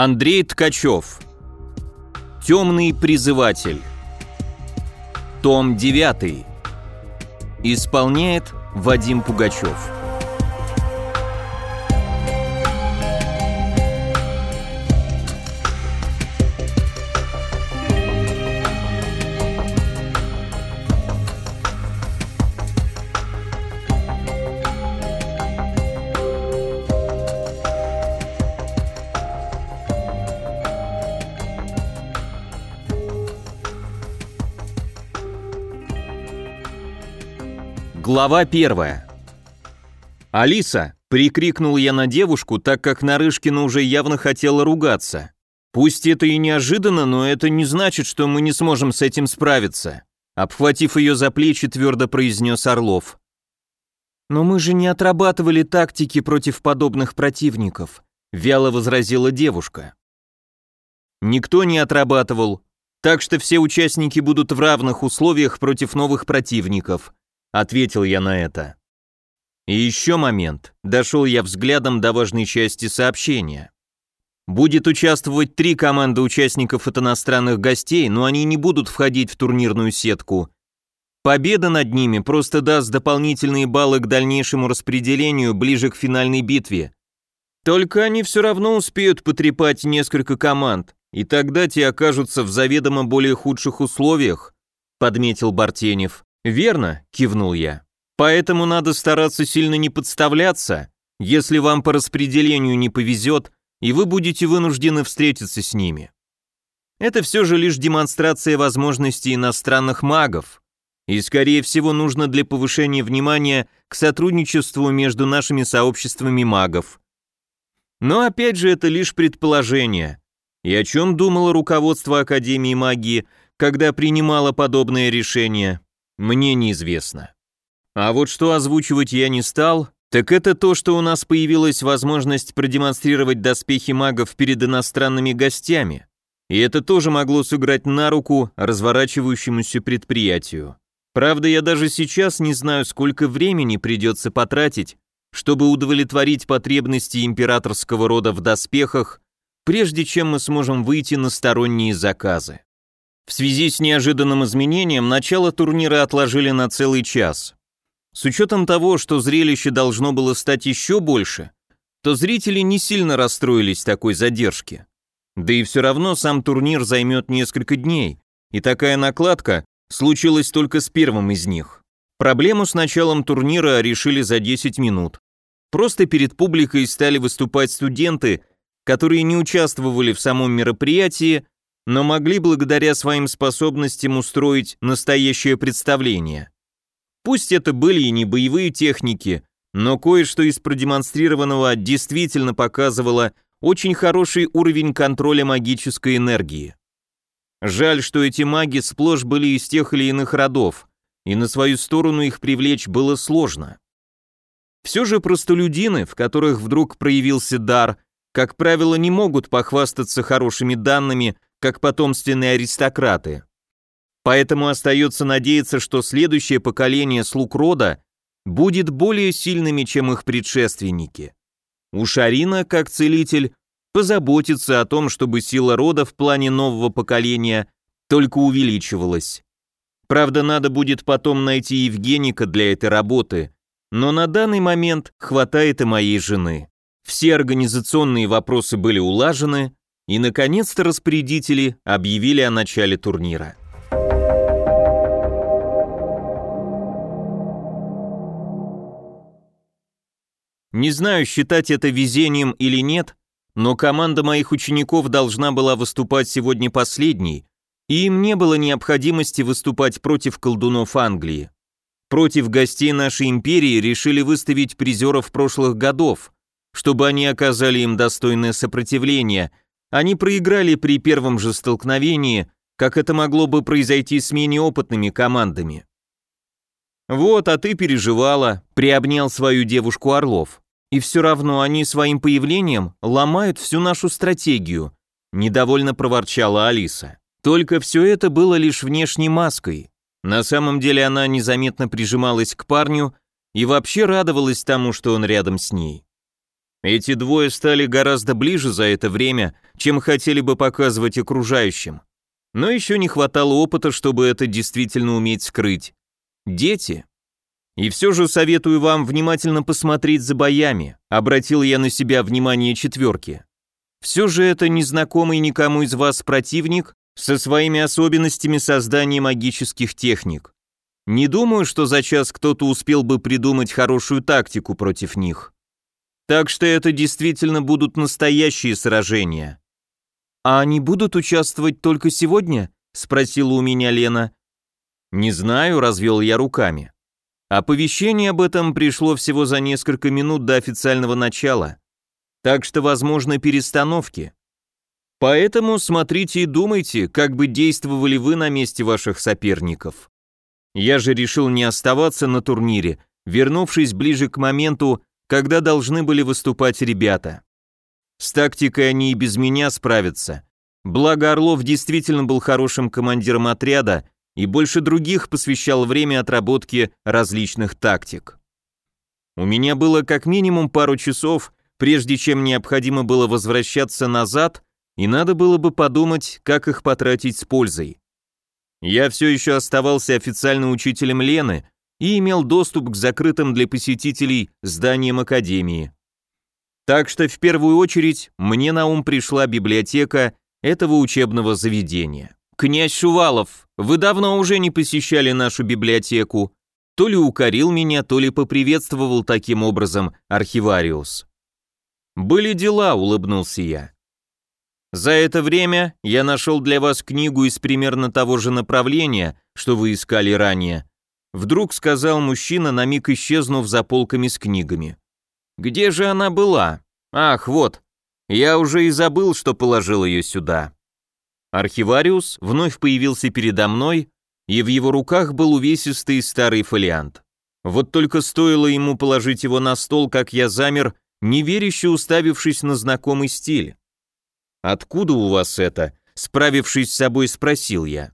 Андрей Ткачев. Темный призыватель. Том 9. Исполняет Вадим Пугачев. Глава первая. «Алиса!» — прикрикнул я на девушку, так как Нарышкина уже явно хотела ругаться. «Пусть это и неожиданно, но это не значит, что мы не сможем с этим справиться», обхватив ее за плечи, твердо произнес Орлов. «Но мы же не отрабатывали тактики против подобных противников», вяло возразила девушка. «Никто не отрабатывал, так что все участники будут в равных условиях против новых противников», Ответил я на это. И еще момент. Дошел я взглядом до важной части сообщения. Будет участвовать три команды участников от иностранных гостей, но они не будут входить в турнирную сетку. Победа над ними просто даст дополнительные баллы к дальнейшему распределению ближе к финальной битве. Только они все равно успеют потрепать несколько команд, и тогда те окажутся в заведомо более худших условиях, подметил Бартенев. «Верно», — кивнул я. «Поэтому надо стараться сильно не подставляться, если вам по распределению не повезет, и вы будете вынуждены встретиться с ними. Это все же лишь демонстрация возможностей иностранных магов, и, скорее всего, нужно для повышения внимания к сотрудничеству между нашими сообществами магов. Но опять же, это лишь предположение. И о чем думало руководство Академии магии, когда принимало подобное решение? Мне неизвестно. А вот что озвучивать я не стал, так это то, что у нас появилась возможность продемонстрировать доспехи магов перед иностранными гостями. И это тоже могло сыграть на руку разворачивающемуся предприятию. Правда, я даже сейчас не знаю, сколько времени придется потратить, чтобы удовлетворить потребности императорского рода в доспехах, прежде чем мы сможем выйти на сторонние заказы. В связи с неожиданным изменением начало турнира отложили на целый час. С учетом того, что зрелище должно было стать еще больше, то зрители не сильно расстроились такой задержке. Да и все равно сам турнир займет несколько дней, и такая накладка случилась только с первым из них. Проблему с началом турнира решили за 10 минут. Просто перед публикой стали выступать студенты, которые не участвовали в самом мероприятии, но могли благодаря своим способностям устроить настоящее представление. Пусть это были и не боевые техники, но кое-что из продемонстрированного действительно показывало очень хороший уровень контроля магической энергии. Жаль, что эти маги сплошь были из тех или иных родов, и на свою сторону их привлечь было сложно. Все же простолюдины, в которых вдруг проявился дар, как правило, не могут похвастаться хорошими данными как потомственные аристократы. Поэтому остается надеяться, что следующее поколение слуг рода будет более сильными, чем их предшественники. У Шарина, как целитель, позаботится о том, чтобы сила рода в плане нового поколения только увеличивалась. Правда, надо будет потом найти Евгеника для этой работы, но на данный момент хватает и моей жены. Все организационные вопросы были улажены, и, наконец-то, распорядители объявили о начале турнира. Не знаю, считать это везением или нет, но команда моих учеников должна была выступать сегодня последней, и им не было необходимости выступать против колдунов Англии. Против гостей нашей империи решили выставить призеров прошлых годов, чтобы они оказали им достойное сопротивление – они проиграли при первом же столкновении, как это могло бы произойти с менее опытными командами. «Вот, а ты переживала», — приобнял свою девушку Орлов. «И все равно они своим появлением ломают всю нашу стратегию», — недовольно проворчала Алиса. Только все это было лишь внешней маской. На самом деле она незаметно прижималась к парню и вообще радовалась тому, что он рядом с ней. Эти двое стали гораздо ближе за это время, чем хотели бы показывать окружающим. Но еще не хватало опыта, чтобы это действительно уметь скрыть. Дети. И все же советую вам внимательно посмотреть за боями, обратил я на себя внимание четверки. Все же это незнакомый никому из вас противник со своими особенностями создания магических техник. Не думаю, что за час кто-то успел бы придумать хорошую тактику против них. Так что это действительно будут настоящие сражения. А они будут участвовать только сегодня? спросила у меня Лена. Не знаю, развел я руками. Оповещение об этом пришло всего за несколько минут до официального начала. Так что возможны перестановки. Поэтому смотрите и думайте, как бы действовали вы на месте ваших соперников. Я же решил не оставаться на турнире, вернувшись ближе к моменту, когда должны были выступать ребята. С тактикой они и без меня справятся. Благо Орлов действительно был хорошим командиром отряда и больше других посвящал время отработке различных тактик. У меня было как минимум пару часов, прежде чем необходимо было возвращаться назад, и надо было бы подумать, как их потратить с пользой. Я все еще оставался официально учителем Лены, и имел доступ к закрытым для посетителей зданиям Академии. Так что в первую очередь мне на ум пришла библиотека этого учебного заведения. «Князь Шувалов, вы давно уже не посещали нашу библиотеку», то ли укорил меня, то ли поприветствовал таким образом архивариус. «Были дела», — улыбнулся я. «За это время я нашел для вас книгу из примерно того же направления, что вы искали ранее, Вдруг сказал мужчина, на миг исчезнув за полками с книгами. «Где же она была? Ах, вот. Я уже и забыл, что положил ее сюда». Архивариус вновь появился передо мной, и в его руках был увесистый старый фолиант. Вот только стоило ему положить его на стол, как я замер, неверяще уставившись на знакомый стиль. «Откуда у вас это?» — справившись с собой, спросил я.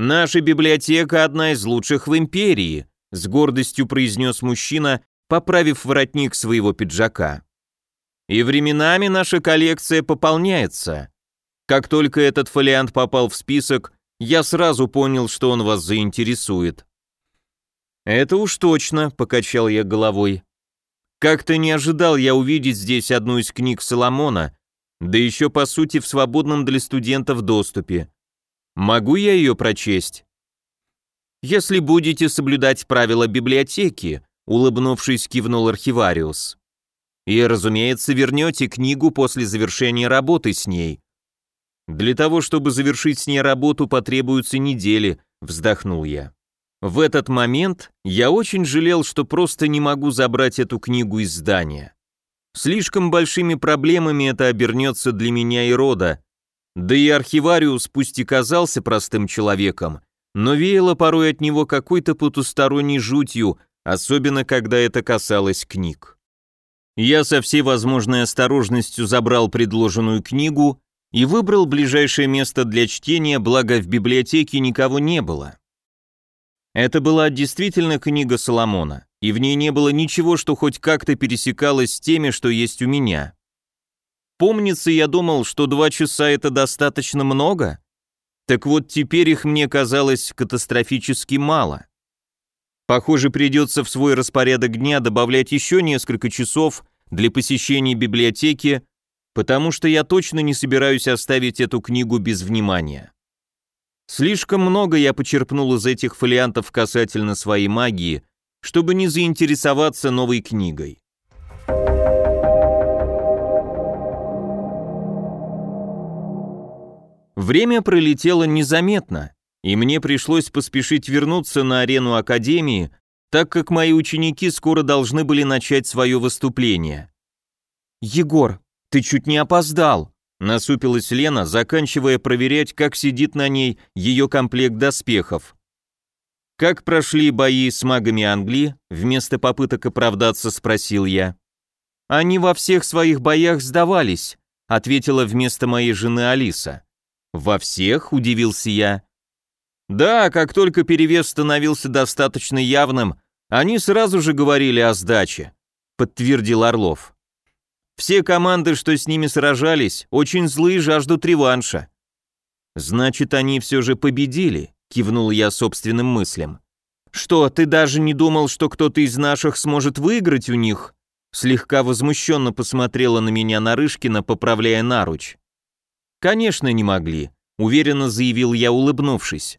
«Наша библиотека одна из лучших в империи», с гордостью произнес мужчина, поправив воротник своего пиджака. «И временами наша коллекция пополняется. Как только этот фолиант попал в список, я сразу понял, что он вас заинтересует». «Это уж точно», — покачал я головой. «Как-то не ожидал я увидеть здесь одну из книг Соломона, да еще по сути в свободном для студентов доступе. Могу я ее прочесть? Если будете соблюдать правила библиотеки, улыбнувшись, кивнул архивариус. И, разумеется, вернете книгу после завершения работы с ней. Для того, чтобы завершить с ней работу, потребуются недели, вздохнул я. В этот момент я очень жалел, что просто не могу забрать эту книгу из здания. Слишком большими проблемами это обернется для меня и рода, да и архивариус пусть и казался простым человеком, но веяло порой от него какой-то потусторонней жутью, особенно когда это касалось книг. Я со всей возможной осторожностью забрал предложенную книгу и выбрал ближайшее место для чтения, благо в библиотеке никого не было. Это была действительно книга Соломона, и в ней не было ничего, что хоть как-то пересекалось с теми, что есть у меня. Помнится, я думал, что два часа это достаточно много. Так вот теперь их мне казалось катастрофически мало. Похоже, придется в свой распорядок дня добавлять еще несколько часов для посещения библиотеки, потому что я точно не собираюсь оставить эту книгу без внимания. Слишком много я почерпнул из этих фолиантов касательно своей магии, чтобы не заинтересоваться новой книгой. Время пролетело незаметно, и мне пришлось поспешить вернуться на арену Академии, так как мои ученики скоро должны были начать свое выступление. «Егор, ты чуть не опоздал», — насупилась Лена, заканчивая проверять, как сидит на ней ее комплект доспехов. «Как прошли бои с магами Англии?» Вместо попыток оправдаться спросил я. «Они во всех своих боях сдавались», ответила вместо моей жены Алиса. «Во всех?» – удивился я. «Да, как только перевес становился достаточно явным, они сразу же говорили о сдаче», – подтвердил Орлов. Все команды, что с ними сражались, очень злые жаждут реванша. Значит, они все же победили, кивнул я собственным мыслям. Что, ты даже не думал, что кто-то из наших сможет выиграть у них? Слегка возмущенно посмотрела на меня Нарышкина, поправляя наруч. Конечно, не могли, уверенно заявил я, улыбнувшись.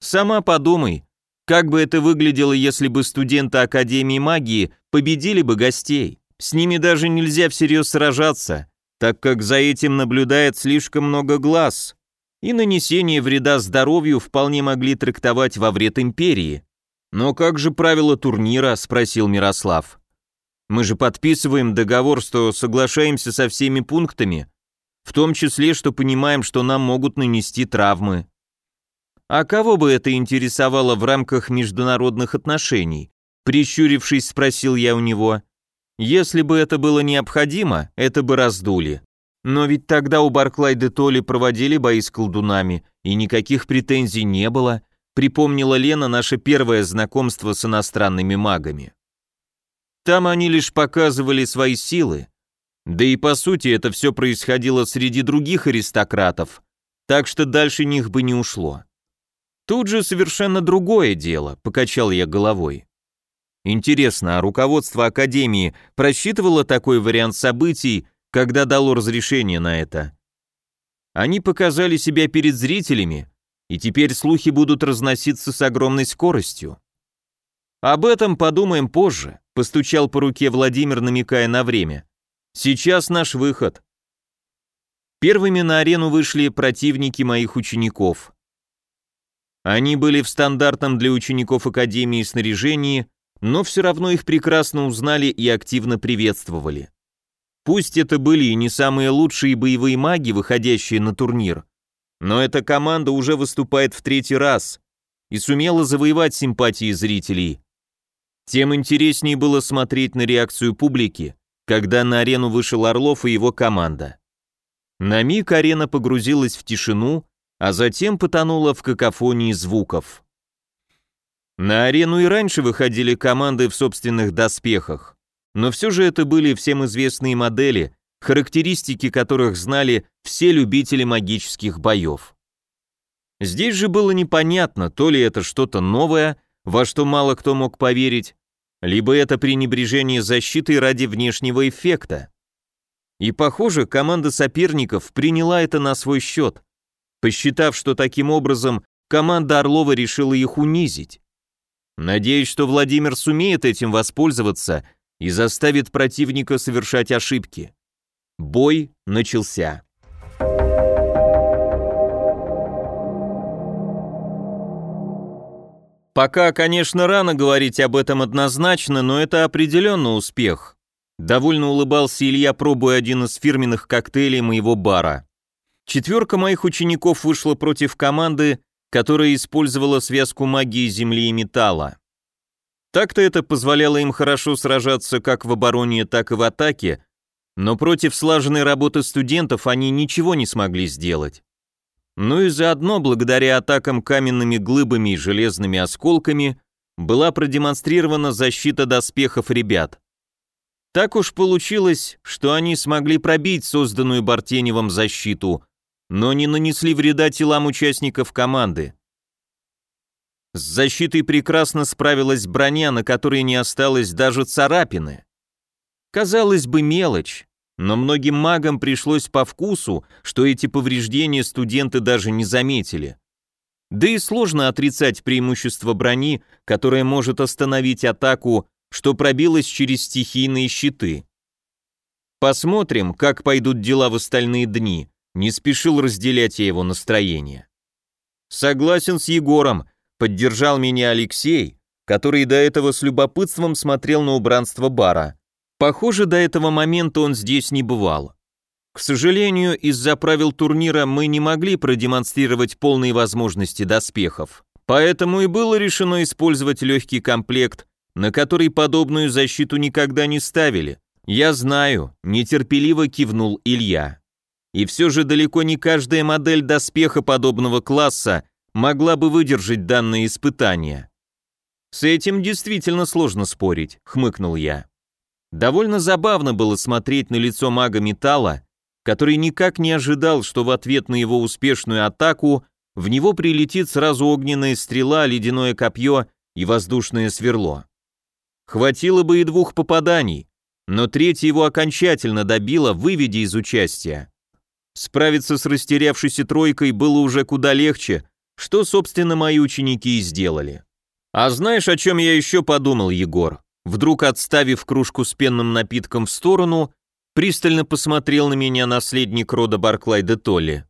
Сама подумай, как бы это выглядело, если бы студенты Академии магии победили бы гостей? С ними даже нельзя всерьез сражаться, так как за этим наблюдает слишком много глаз, и нанесение вреда здоровью вполне могли трактовать во вред империи. «Но как же правила турнира?» – спросил Мирослав. «Мы же подписываем договор, что соглашаемся со всеми пунктами, в том числе, что понимаем, что нам могут нанести травмы». А кого бы это интересовало в рамках международных отношений? Прищурившись, спросил я у него. Если бы это было необходимо, это бы раздули. Но ведь тогда у Барклай де Толли проводили бои с колдунами, и никаких претензий не было, припомнила Лена наше первое знакомство с иностранными магами. Там они лишь показывали свои силы. Да и по сути это все происходило среди других аристократов, так что дальше них бы не ушло. Тут же совершенно другое дело, покачал я головой. Интересно, а руководство Академии просчитывало такой вариант событий, когда дало разрешение на это? Они показали себя перед зрителями, и теперь слухи будут разноситься с огромной скоростью. Об этом подумаем позже, постучал по руке Владимир, намекая на время. Сейчас наш выход. Первыми на арену вышли противники моих учеников. Они были в стандартном для учеников Академии снаряжении, но все равно их прекрасно узнали и активно приветствовали. Пусть это были и не самые лучшие боевые маги, выходящие на турнир, но эта команда уже выступает в третий раз и сумела завоевать симпатии зрителей. Тем интереснее было смотреть на реакцию публики, когда на арену вышел Орлов и его команда. На миг арена погрузилась в тишину, а затем потонула в какофонии звуков. На арену и раньше выходили команды в собственных доспехах, но все же это были всем известные модели, характеристики которых знали все любители магических боев. Здесь же было непонятно, то ли это что-то новое, во что мало кто мог поверить, либо это пренебрежение защитой ради внешнего эффекта. И похоже, команда соперников приняла это на свой счет, посчитав, что таким образом команда Орлова решила их унизить. Надеюсь, что Владимир сумеет этим воспользоваться и заставит противника совершать ошибки. Бой начался. Пока, конечно, рано говорить об этом однозначно, но это определенно успех. Довольно улыбался Илья, пробуя один из фирменных коктейлей моего бара. Четверка моих учеников вышла против команды, которая использовала связку магии земли и металла. Так-то это позволяло им хорошо сражаться как в обороне, так и в атаке, но против слаженной работы студентов они ничего не смогли сделать. Ну и заодно, благодаря атакам каменными глыбами и железными осколками, была продемонстрирована защита доспехов ребят. Так уж получилось, что они смогли пробить созданную Бартеневым защиту, но не нанесли вреда телам участников команды. С защитой прекрасно справилась броня, на которой не осталось даже царапины. Казалось бы, мелочь, но многим магам пришлось по вкусу, что эти повреждения студенты даже не заметили. Да и сложно отрицать преимущество брони, которая может остановить атаку, что пробилась через стихийные щиты. Посмотрим, как пойдут дела в остальные дни, не спешил разделять я его настроение. Согласен с Егором, поддержал меня Алексей, который до этого с любопытством смотрел на убранство бара. Похоже, до этого момента он здесь не бывал. К сожалению, из-за правил турнира мы не могли продемонстрировать полные возможности доспехов. Поэтому и было решено использовать легкий комплект, на который подобную защиту никогда не ставили. Я знаю, нетерпеливо кивнул Илья. И все же далеко не каждая модель доспеха подобного класса могла бы выдержать данное испытание. С этим действительно сложно спорить, хмыкнул я. Довольно забавно было смотреть на лицо мага металла, который никак не ожидал, что в ответ на его успешную атаку в него прилетит сразу огненная стрела, ледяное копье и воздушное сверло. Хватило бы и двух попаданий, но третье его окончательно добило, выведя из участия. Справиться с растерявшейся тройкой было уже куда легче, что, собственно, мои ученики и сделали. А знаешь, о чем я еще подумал, Егор? Вдруг, отставив кружку с пенным напитком в сторону, пристально посмотрел на меня наследник рода Барклай де Толли.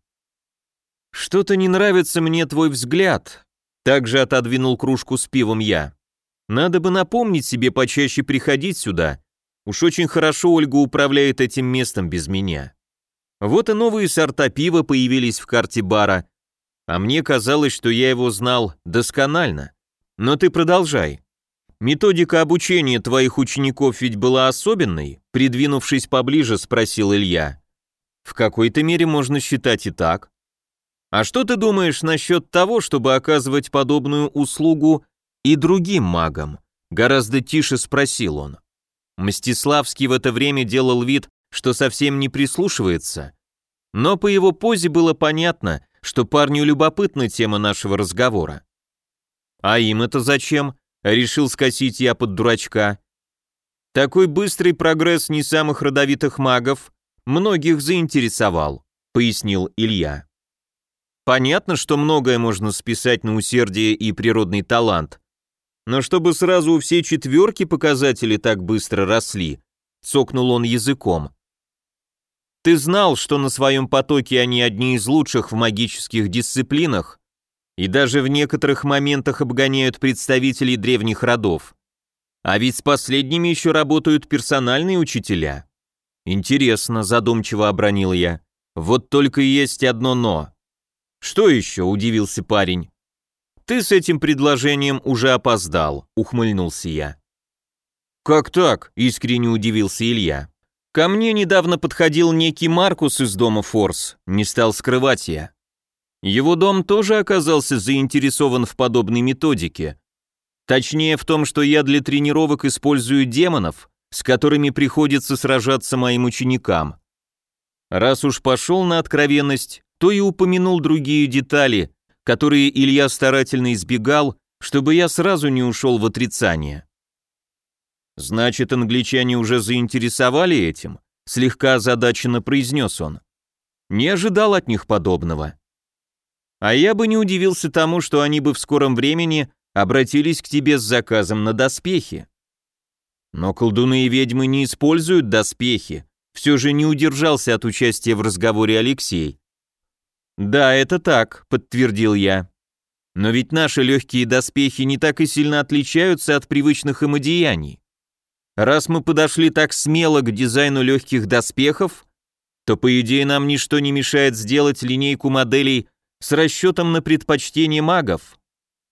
«Что-то не нравится мне твой взгляд», — также отодвинул кружку с пивом я. «Надо бы напомнить себе почаще приходить сюда. Уж очень хорошо Ольга управляет этим местом без меня». Вот и новые сорта пива появились в карте бара, а мне казалось, что я его знал досконально. Но ты продолжай. Методика обучения твоих учеников ведь была особенной, придвинувшись поближе, спросил Илья. В какой-то мере можно считать и так. А что ты думаешь насчет того, чтобы оказывать подобную услугу и другим магам? Гораздо тише спросил он. Мстиславский в это время делал вид, что совсем не прислушивается, но по его позе было понятно, что парню любопытна тема нашего разговора. А им это зачем? Решил скосить я под дурачка. Такой быстрый прогресс не самых родовитых магов многих заинтересовал, пояснил Илья. Понятно, что многое можно списать на усердие и природный талант, но чтобы сразу все четверки показатели так быстро росли, цокнул он языком. Ты знал, что на своем потоке они одни из лучших в магических дисциплинах и даже в некоторых моментах обгоняют представителей древних родов. А ведь с последними еще работают персональные учителя. Интересно, задумчиво обронил я. Вот только есть одно «но». Что еще, удивился парень. Ты с этим предложением уже опоздал, ухмыльнулся я. Как так? искренне удивился Илья. Ко мне недавно подходил некий Маркус из дома Форс, не стал скрывать я. Его дом тоже оказался заинтересован в подобной методике. Точнее в том, что я для тренировок использую демонов, с которыми приходится сражаться моим ученикам. Раз уж пошел на откровенность, то и упомянул другие детали, которые Илья старательно избегал, чтобы я сразу не ушел в отрицание. «Значит, англичане уже заинтересовали этим?» Слегка озадаченно произнес он. «Не ожидал от них подобного». «А я бы не удивился тому, что они бы в скором времени обратились к тебе с заказом на доспехи». «Но колдуны и ведьмы не используют доспехи», все же не удержался от участия в разговоре Алексей. «Да, это так», — подтвердил я. «Но ведь наши легкие доспехи не так и сильно отличаются от привычных им одеяний. Раз мы подошли так смело к дизайну легких доспехов, то по идее нам ничто не мешает сделать линейку моделей с расчетом на предпочтение магов,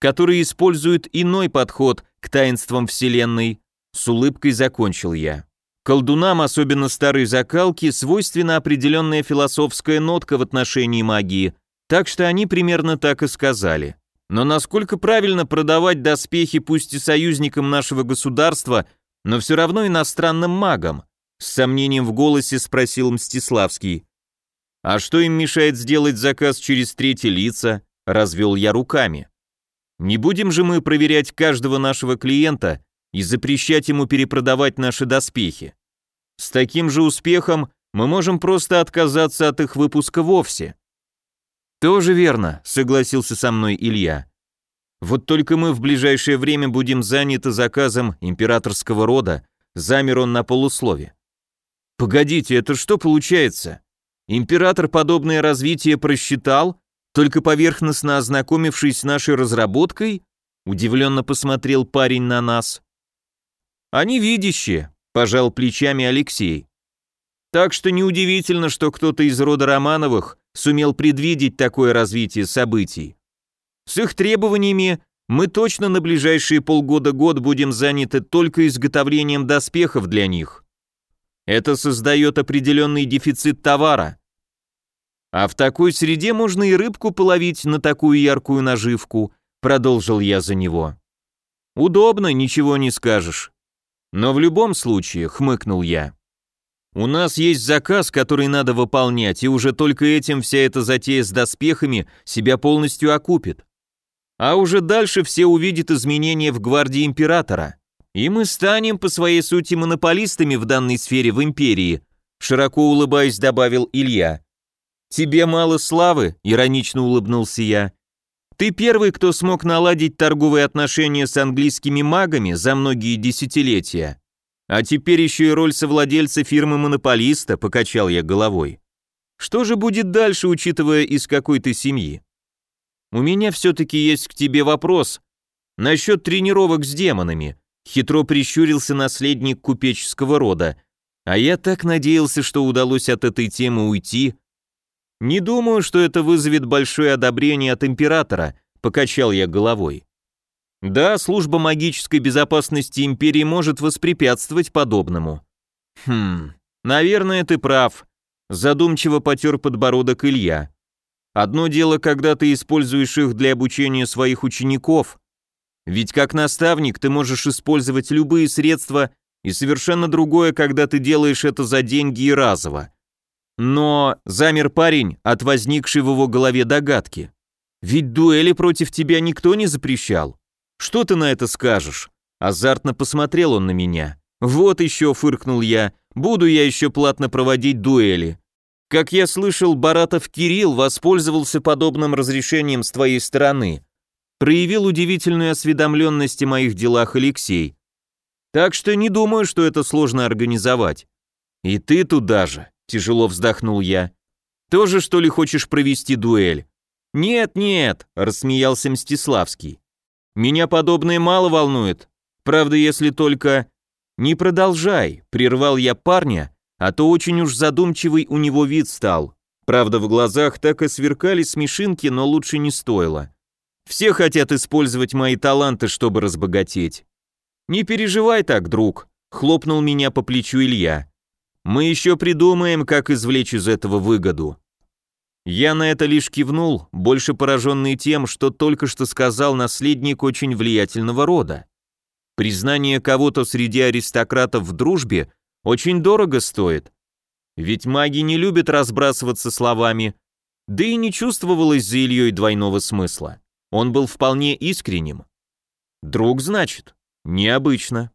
которые используют иной подход к таинствам Вселенной, с улыбкой закончил я. Колдунам, особенно старой закалки, свойственна определенная философская нотка в отношении магии, так что они примерно так и сказали. Но насколько правильно продавать доспехи пусть и союзникам нашего государства – но все равно иностранным магом?» С сомнением в голосе спросил Мстиславский. «А что им мешает сделать заказ через третьи лица?» Развел я руками. «Не будем же мы проверять каждого нашего клиента и запрещать ему перепродавать наши доспехи. С таким же успехом мы можем просто отказаться от их выпуска вовсе». «Тоже верно», — согласился со мной Илья. Вот только мы в ближайшее время будем заняты заказом императорского рода, замер он на полуслове. Погодите, это что получается? Император подобное развитие просчитал, только поверхностно ознакомившись с нашей разработкой? Удивленно посмотрел парень на нас. Они видящие, пожал плечами Алексей. Так что неудивительно, что кто-то из рода Романовых сумел предвидеть такое развитие событий. С их требованиями мы точно на ближайшие полгода-год будем заняты только изготовлением доспехов для них. Это создает определенный дефицит товара. А в такой среде можно и рыбку половить на такую яркую наживку, продолжил я за него. Удобно, ничего не скажешь. Но в любом случае, хмыкнул я. У нас есть заказ, который надо выполнять, и уже только этим вся эта затея с доспехами себя полностью окупит. А уже дальше все увидят изменения в гвардии императора. И мы станем по своей сути монополистами в данной сфере в империи, широко улыбаясь, добавил Илья. Тебе мало славы, иронично улыбнулся я. Ты первый, кто смог наладить торговые отношения с английскими магами за многие десятилетия. А теперь еще и роль совладельца фирмы-монополиста, покачал я головой. Что же будет дальше, учитывая из какой ты семьи? У меня все-таки есть к тебе вопрос насчет тренировок с демонами. Хитро прищурился наследник купеческого рода, а я так надеялся, что удалось от этой темы уйти. Не думаю, что это вызовет большое одобрение от императора, покачал я головой. Да, служба магической безопасности империи может воспрепятствовать подобному. Хм, наверное, ты прав. Задумчиво потер подбородок Илья. Одно дело, когда ты используешь их для обучения своих учеников, ведь как наставник ты можешь использовать любые средства, и совершенно другое, когда ты делаешь это за деньги и разово. Но замер парень от возникшей в его голове догадки. Ведь дуэли против тебя никто не запрещал. Что ты на это скажешь? Азартно посмотрел он на меня. Вот еще, фыркнул я, буду я еще платно проводить дуэли. Как я слышал, Баратов Кирилл воспользовался подобным разрешением с твоей стороны. Проявил удивительную осведомленность о моих делах Алексей. Так что не думаю, что это сложно организовать. И ты туда же, тяжело вздохнул я. Тоже что ли хочешь провести дуэль? Нет, нет, рассмеялся Мстиславский. Меня подобное мало волнует. Правда, если только... Не продолжай, прервал я парня, а то очень уж задумчивый у него вид стал. Правда, в глазах так и сверкали смешинки, но лучше не стоило. Все хотят использовать мои таланты, чтобы разбогатеть. Не переживай так, друг, хлопнул меня по плечу Илья. Мы еще придумаем, как извлечь из этого выгоду. Я на это лишь кивнул, больше пораженный тем, что только что сказал наследник очень влиятельного рода. Признание кого-то среди аристократов в дружбе очень дорого стоит. Ведь маги не любят разбрасываться словами, да и не чувствовалось за Ильей двойного смысла. Он был вполне искренним. Друг, значит? Необычно.